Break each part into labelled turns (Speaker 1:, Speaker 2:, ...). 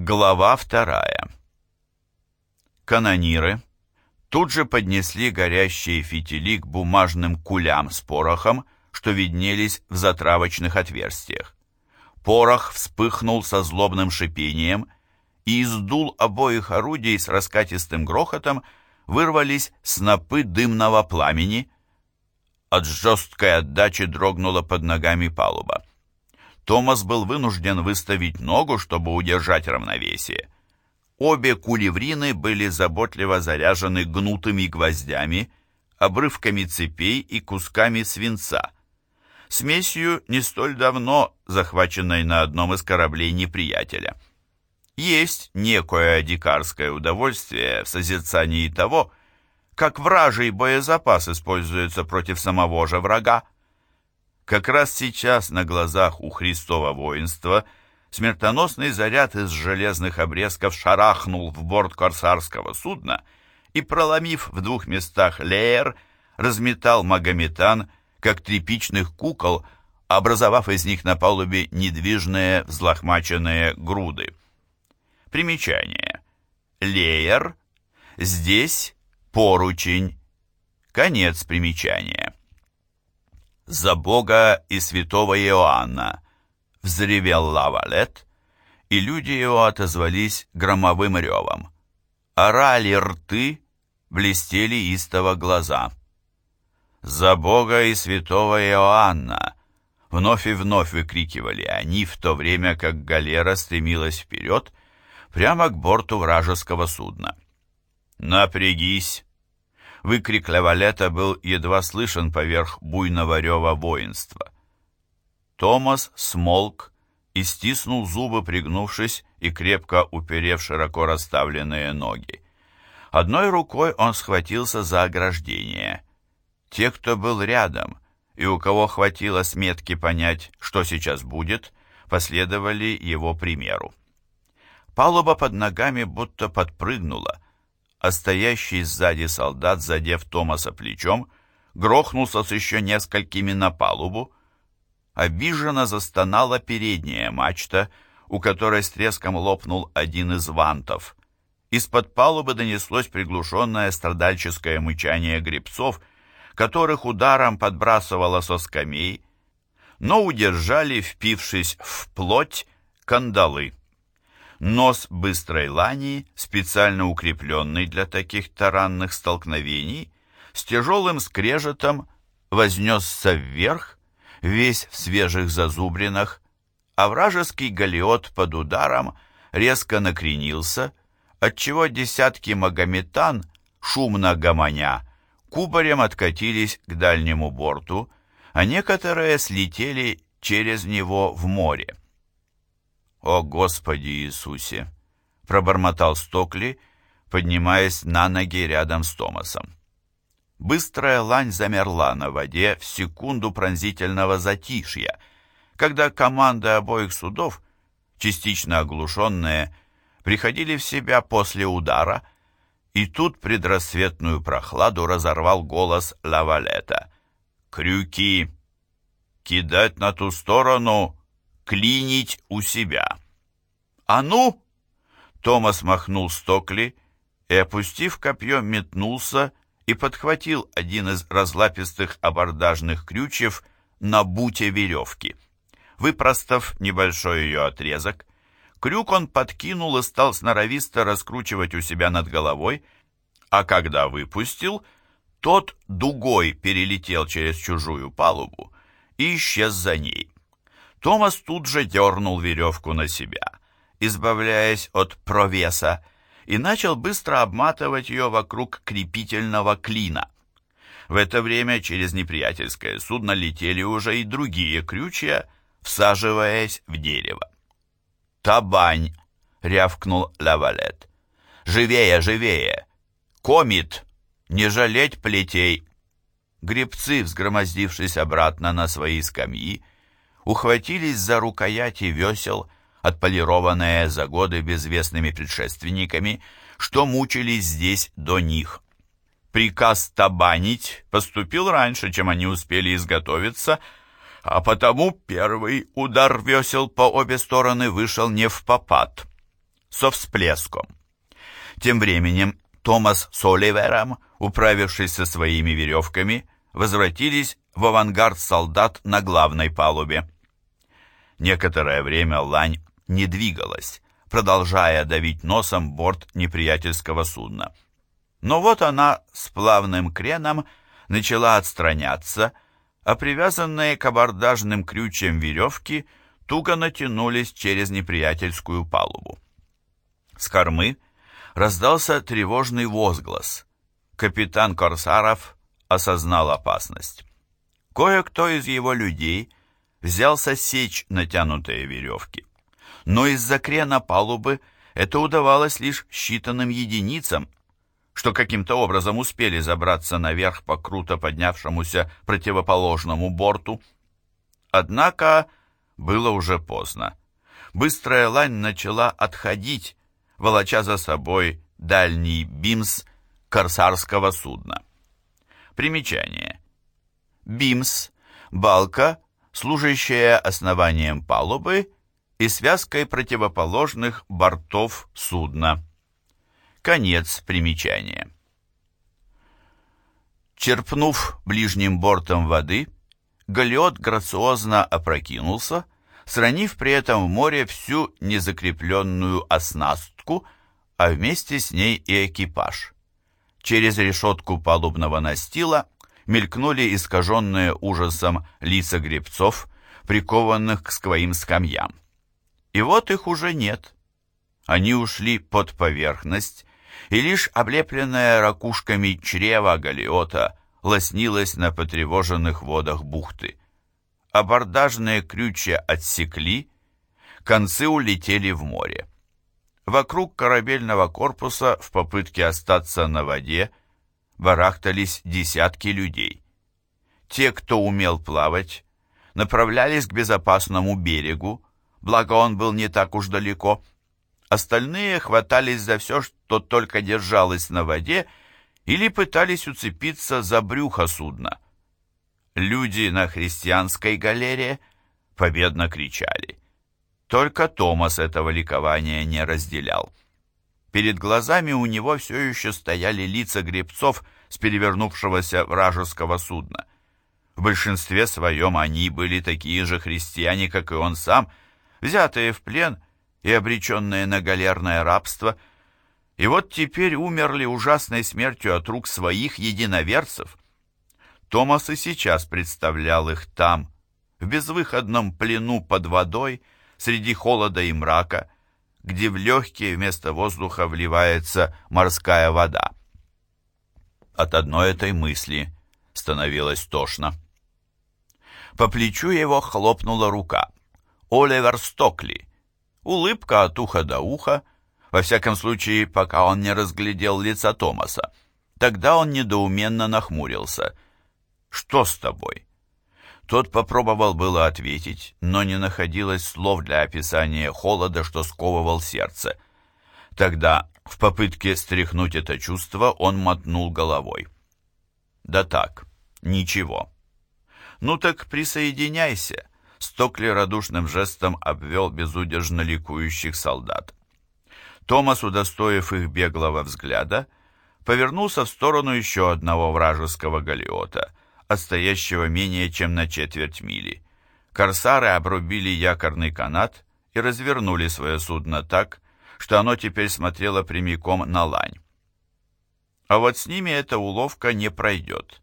Speaker 1: Глава вторая. Канониры тут же поднесли горящие фитили к бумажным кулям с порохом, что виднелись в затравочных отверстиях. Порох вспыхнул со злобным шипением, и из дул обоих орудий с раскатистым грохотом вырвались снопы дымного пламени. От жесткой отдачи дрогнула под ногами палуба. Томас был вынужден выставить ногу, чтобы удержать равновесие. Обе кулеврины были заботливо заряжены гнутыми гвоздями, обрывками цепей и кусками свинца, смесью не столь давно захваченной на одном из кораблей неприятеля. Есть некое дикарское удовольствие в созерцании того, как вражий боезапас используется против самого же врага. Как раз сейчас на глазах у Христова воинства смертоносный заряд из железных обрезков шарахнул в борт корсарского судна и, проломив в двух местах леер, разметал Магометан, как тряпичных кукол, образовав из них на палубе недвижные взлохмаченные груды. Примечание. Леер. Здесь поручень. Конец примечания. «За Бога и святого Иоанна!» — взревел Лавалет, и люди его отозвались громовым ревом. Орали рты, блестели истово глаза. «За Бога и святого Иоанна!» Вновь и вновь выкрикивали они, в то время как галера стремилась вперед, прямо к борту вражеского судна. «Напрягись!» Выкрик Лавалета был едва слышен поверх буйного рева воинства. Томас смолк и стиснул зубы, пригнувшись и крепко уперев широко расставленные ноги. Одной рукой он схватился за ограждение. Те, кто был рядом, и у кого хватило сметки понять, что сейчас будет, последовали его примеру. Палуба под ногами будто подпрыгнула, а стоящий сзади солдат, задев Томаса плечом, грохнулся с еще несколькими на палубу. Обиженно застонала передняя мачта, у которой с треском лопнул один из вантов. Из-под палубы донеслось приглушенное страдальческое мычание гребцов, которых ударом подбрасывало со скамей, но удержали, впившись в плоть, кандалы. Нос быстрой лани, специально укрепленный для таких таранных столкновений, с тяжелым скрежетом вознесся вверх, весь в свежих зазубринах, а вражеский галеот под ударом резко накренился, отчего десятки магометан, шумно гомоня, кубарем откатились к дальнему борту, а некоторые слетели через него в море. «О Господи Иисусе!» — пробормотал Стокли, поднимаясь на ноги рядом с Томасом. Быстрая лань замерла на воде в секунду пронзительного затишья, когда команды обоих судов, частично оглушенные, приходили в себя после удара, и тут предрассветную прохладу разорвал голос Лавалета. «Крюки! Кидать на ту сторону!» Клинить у себя. «А ну!» Томас махнул Стокли и, опустив копье, метнулся и подхватил один из разлапистых абордажных крючев на буте веревки. Выпростав небольшой ее отрезок, крюк он подкинул и стал сноровисто раскручивать у себя над головой, а когда выпустил, тот дугой перелетел через чужую палубу и исчез за ней. Томас тут же дернул веревку на себя, избавляясь от провеса, и начал быстро обматывать ее вокруг крепительного клина. В это время через неприятельское судно летели уже и другие крючья, всаживаясь в дерево. «Табань!» — рявкнул Лавалет. «Живее, живее! Комит! Не жалеть плетей!» Гребцы, взгромоздившись обратно на свои скамьи, ухватились за рукояти весел, отполированные за годы безвестными предшественниками, что мучились здесь до них. Приказ табанить поступил раньше, чем они успели изготовиться, а потому первый удар весел по обе стороны вышел не в попад. со всплеском. Тем временем Томас с Оливером, управившись со своими веревками, возвратились в авангард солдат на главной палубе. Некоторое время лань не двигалась, продолжая давить носом борт неприятельского судна. Но вот она с плавным креном начала отстраняться, а привязанные к абордажным крючьям веревки туго натянулись через неприятельскую палубу. С кормы раздался тревожный возглас. Капитан Корсаров осознал опасность. Кое-кто из его людей взялся сечь натянутые веревки. Но из-за крена палубы это удавалось лишь считанным единицам, что каким-то образом успели забраться наверх по круто поднявшемуся противоположному борту. Однако было уже поздно. Быстрая лань начала отходить, волоча за собой дальний бимс корсарского судна. Примечание. Бимс – балка, служащая основанием палубы и связкой противоположных бортов судна. Конец примечания. Черпнув ближним бортом воды, галеот грациозно опрокинулся, сранив при этом в море всю незакрепленную оснастку, а вместе с ней и экипаж. Через решетку палубного настила мелькнули искаженные ужасом лица гребцов, прикованных к своим скамьям. И вот их уже нет. Они ушли под поверхность, и лишь облепленная ракушками чрева галиота лоснилась на потревоженных водах бухты абордажные крючья отсекли, концы улетели в море. Вокруг корабельного корпуса в попытке остаться на воде барахтались десятки людей. Те, кто умел плавать, направлялись к безопасному берегу, благо он был не так уж далеко. Остальные хватались за все, что только держалось на воде, или пытались уцепиться за брюхо судна. Люди на христианской галере победно кричали. Только Томас этого ликования не разделял. Перед глазами у него все еще стояли лица гребцов с перевернувшегося вражеского судна. В большинстве своем они были такие же христиане, как и он сам, взятые в плен и обреченные на галерное рабство, и вот теперь умерли ужасной смертью от рук своих единоверцев. Томас и сейчас представлял их там, в безвыходном плену под водой, среди холода и мрака, где в легкие вместо воздуха вливается морская вода. От одной этой мысли становилось тошно. По плечу его хлопнула рука. Оливер Стокли. Улыбка от уха до уха, во всяком случае, пока он не разглядел лица Томаса. Тогда он недоуменно нахмурился — что с тобой?» Тот попробовал было ответить, но не находилось слов для описания холода, что сковывал сердце. Тогда, в попытке стряхнуть это чувство, он мотнул головой. «Да так, ничего». «Ну так присоединяйся», — Стокли радушным жестом обвел безудержно ликующих солдат. Томас, удостоив их беглого взгляда, повернулся в сторону еще одного вражеского галиота — отстоящего менее чем на четверть мили. Корсары обрубили якорный канат и развернули свое судно так, что оно теперь смотрело прямиком на лань. А вот с ними эта уловка не пройдет.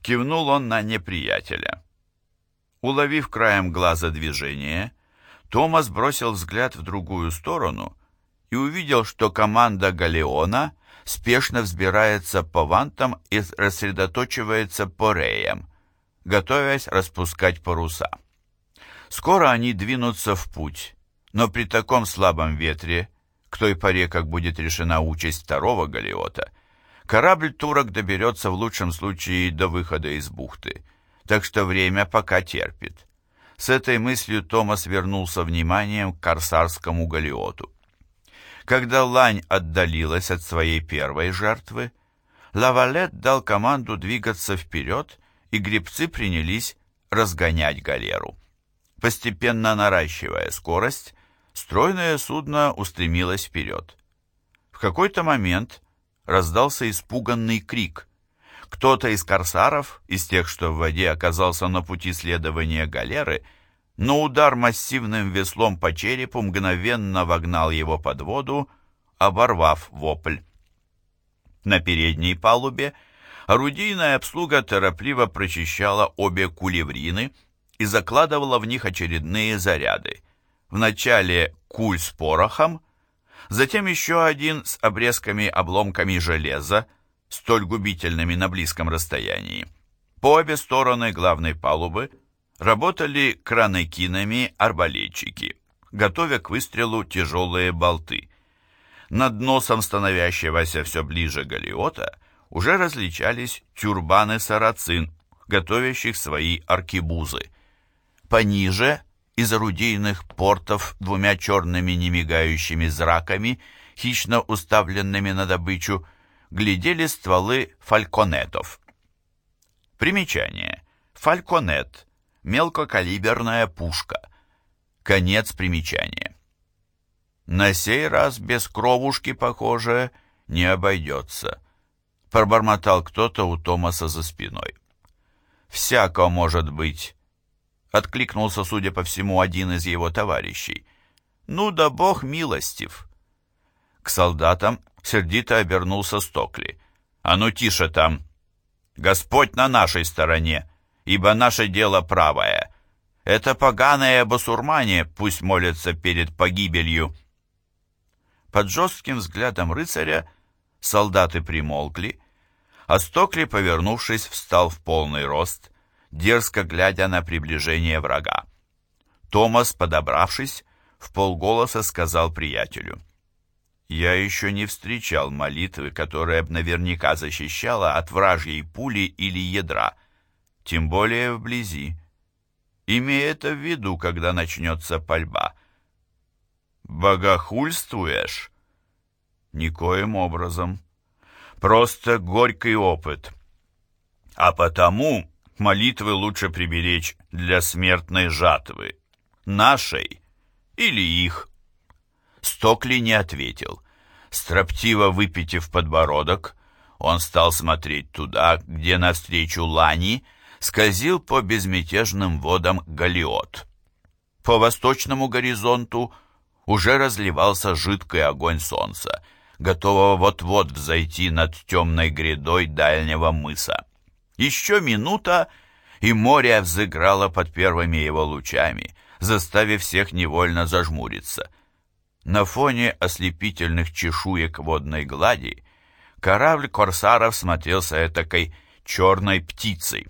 Speaker 1: Кивнул он на неприятеля. Уловив краем глаза движение, Томас бросил взгляд в другую сторону и увидел, что команда Галеона — спешно взбирается по вантам и рассредоточивается по реям, готовясь распускать паруса. Скоро они двинутся в путь, но при таком слабом ветре, к той поре, как будет решена участь второго галиота, корабль турок доберется в лучшем случае до выхода из бухты, так что время пока терпит. С этой мыслью Томас вернулся вниманием к корсарскому галиоту. Когда лань отдалилась от своей первой жертвы, Лавалет дал команду двигаться вперед, и гребцы принялись разгонять галеру. Постепенно наращивая скорость, стройное судно устремилось вперед. В какой-то момент раздался испуганный крик. Кто-то из корсаров, из тех, что в воде оказался на пути следования галеры, но удар массивным веслом по черепу мгновенно вогнал его под воду, оборвав вопль. На передней палубе орудийная обслуга торопливо прочищала обе кулеврины и закладывала в них очередные заряды. Вначале куль с порохом, затем еще один с обрезками-обломками железа, столь губительными на близком расстоянии. По обе стороны главной палубы работали кранекинами арбалетчики, готовя к выстрелу тяжелые болты. Над носом становящегося все ближе галиота уже различались тюрбаны сарацин, готовящих свои аркебузы. Пониже, из орудийных портов двумя черными немигающими зраками, хищно уставленными на добычу, глядели стволы фальконетов. Примечание. Фальконет. Мелкокалиберная пушка. Конец примечания. На сей раз без кровушки, похоже, не обойдется. Пробормотал кто-то у Томаса за спиной. «Всяко может быть», — откликнулся, судя по всему, один из его товарищей. «Ну да бог милостив». К солдатам сердито обернулся Стокли. «А ну тише там! Господь на нашей стороне, ибо наше дело правое. Это поганые басурмане пусть молятся перед погибелью». Под жестким взглядом рыцаря солдаты примолкли, а Стокли, повернувшись, встал в полный рост, дерзко глядя на приближение врага. Томас, подобравшись, в полголоса сказал приятелю, «Я еще не встречал молитвы, которая бы наверняка защищала от вражьей пули или ядра, тем более вблизи. Имей это в виду, когда начнется пальба». «Богохульствуешь?» «Никоим образом. Просто горький опыт. А потому молитвы лучше приберечь для смертной жатвы. Нашей или их?» Стокли не ответил. Строптиво выпитив подбородок, он стал смотреть туда, где навстречу Лани скользил по безмятежным водам галиот. По восточному горизонту – уже разливался жидкий огонь солнца, готового вот-вот взойти над темной грядой дальнего мыса. Еще минута, и море взыграло под первыми его лучами, заставив всех невольно зажмуриться. На фоне ослепительных чешуек водной глади корабль корсаров смотрелся этакой черной птицей.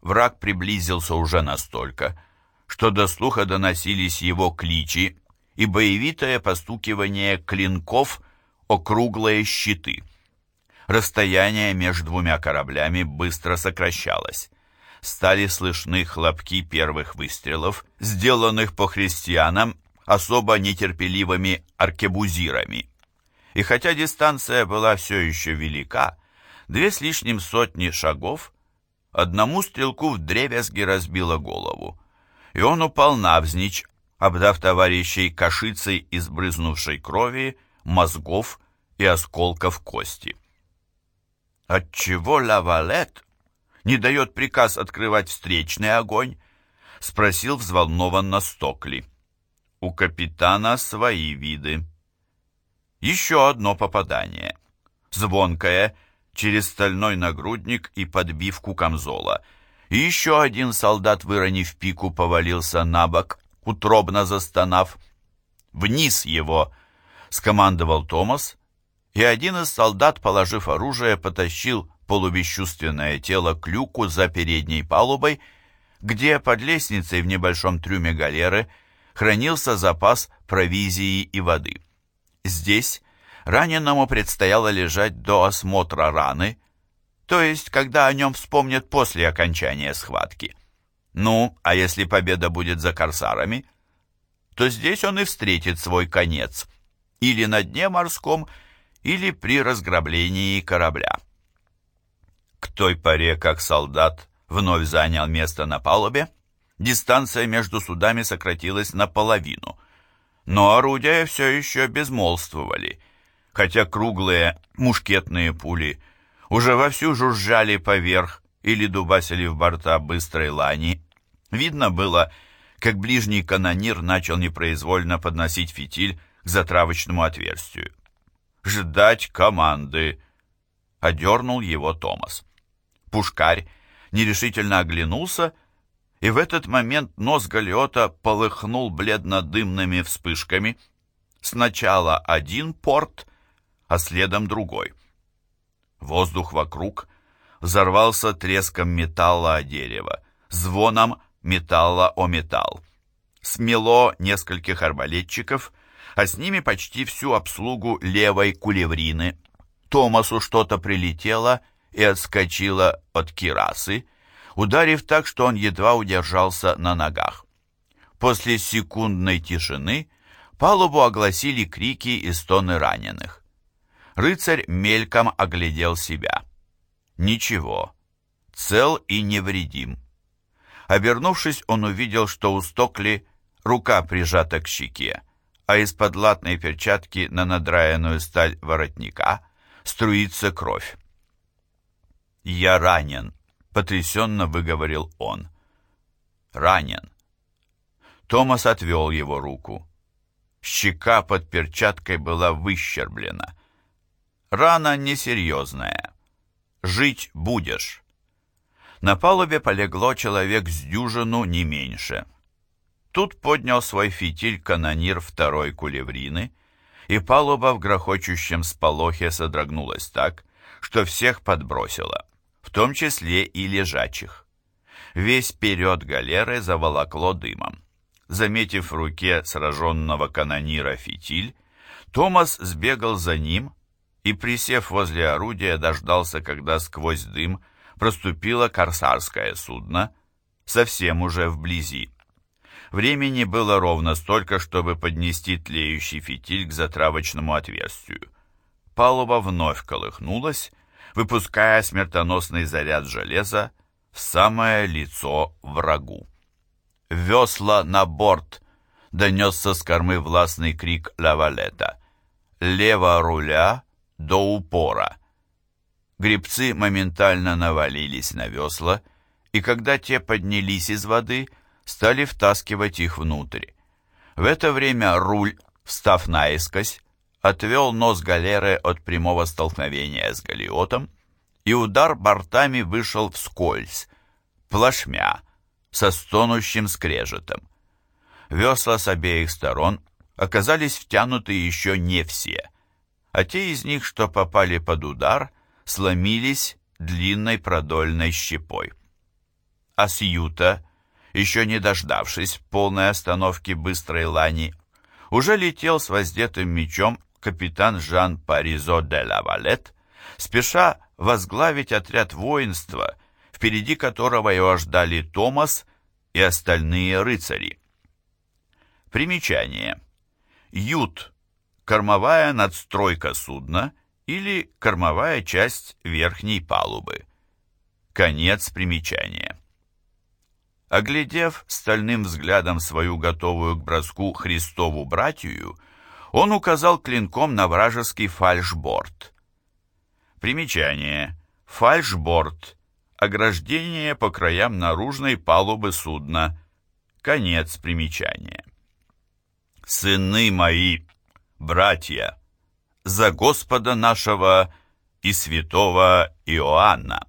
Speaker 1: Враг приблизился уже настолько, что до слуха доносились его кличи и боевитое постукивание клинков о круглые щиты. Расстояние между двумя кораблями быстро сокращалось. Стали слышны хлопки первых выстрелов, сделанных по христианам особо нетерпеливыми аркебузирами. И хотя дистанция была все еще велика, две с лишним сотни шагов одному стрелку в древесге разбило голову, и он упал навзничь, обдав товарищей кашицей из брызнувшей крови, мозгов и осколков кости. «Отчего Лавалет не дает приказ открывать встречный огонь?» — спросил взволнованно Стокли. «У капитана свои виды». Еще одно попадание. Звонкое, через стальной нагрудник и подбивку камзола. И еще один солдат, выронив пику, повалился на бок, утробно застонав. «Вниз его!» — скомандовал Томас, и один из солдат, положив оружие, потащил полубесчувственное тело к люку за передней палубой, где под лестницей в небольшом трюме галеры хранился запас провизии и воды. Здесь раненому предстояло лежать до осмотра раны, то есть когда о нем вспомнят после окончания схватки. Ну, а если победа будет за корсарами, то здесь он и встретит свой конец, или на дне морском, или при разграблении корабля. К той поре, как солдат вновь занял место на палубе, дистанция между судами сократилась наполовину. но орудия все еще безмолвствовали, хотя круглые мушкетные пули уже вовсю жужжали поверх или дубасили в борта быстрой лани. Видно было, как ближний канонир начал непроизвольно подносить фитиль к затравочному отверстию. «Ждать команды!» — одернул его Томас. Пушкарь нерешительно оглянулся, и в этот момент нос Галиота полыхнул бледно-дымными вспышками. Сначала один порт, а следом другой. Воздух вокруг взорвался треском металла о дерево, звоном металла о металл. Смело нескольких арбалетчиков, а с ними почти всю обслугу левой кулеврины. Томасу что-то прилетело и отскочило от кирасы, ударив так, что он едва удержался на ногах. После секундной тишины палубу огласили крики и стоны раненых. Рыцарь мельком оглядел себя. Ничего, цел и невредим. Обернувшись, он увидел, что у Стокли рука прижата к щеке, а из-под латной перчатки на надраенную сталь воротника струится кровь. «Я ранен», — потрясенно выговорил он. «Ранен». Томас отвел его руку. Щека под перчаткой была выщерблена. «Рана несерьезная. Жить будешь». На палубе полегло человек с дюжину не меньше. Тут поднял свой фитиль канонир второй кулеврины, и палуба в грохочущем сполохе содрогнулась так, что всех подбросила, в том числе и лежачих. Весь вперед галеры заволокло дымом. Заметив в руке сраженного канонира фитиль, Томас сбегал за ним и, присев возле орудия, дождался, когда сквозь дым проступило корсарское судно, совсем уже вблизи. Времени было ровно столько, чтобы поднести тлеющий фитиль к затравочному отверстию. Палуба вновь колыхнулась, выпуская смертоносный заряд железа в самое лицо врагу. «Весла на борт!» — донесся с кормы властный крик Лавалета. «Лево руля до упора!» Гребцы моментально навалились на весла, и когда те поднялись из воды, стали втаскивать их внутрь. В это время руль, встав наискось, отвел нос галеры от прямого столкновения с галиотом, и удар бортами вышел вскользь, плашмя, со стонущим скрежетом. Весла с обеих сторон оказались втянуты еще не все, а те из них, что попали под удар – сломились длинной продольной щепой. А с юта, еще не дождавшись полной остановки быстрой лани, уже летел с воздетым мечом капитан Жан Паризо де Лавалет, спеша возглавить отряд воинства, впереди которого его ждали Томас и остальные рыцари. Примечание. Ют – кормовая надстройка судна, или кормовая часть верхней палубы. Конец примечания. Оглядев стальным взглядом свою готовую к броску Христову братью, он указал клинком на вражеский фальшборд. Примечание. Фальшборд. Ограждение по краям наружной палубы судна. Конец примечания. «Сыны мои, братья!» за Господа нашего и святого Иоанна.